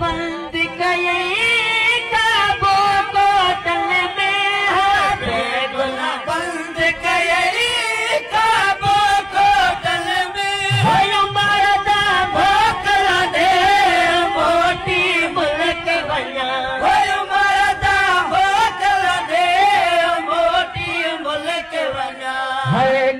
بند ڪئي قابو ڪوٽل ۾ بند ڪيو ڪوٽل ميندا ڀوڳي موٽي ملڪ وڃان مردا ڀوگلي موٽي ملڪ وڃان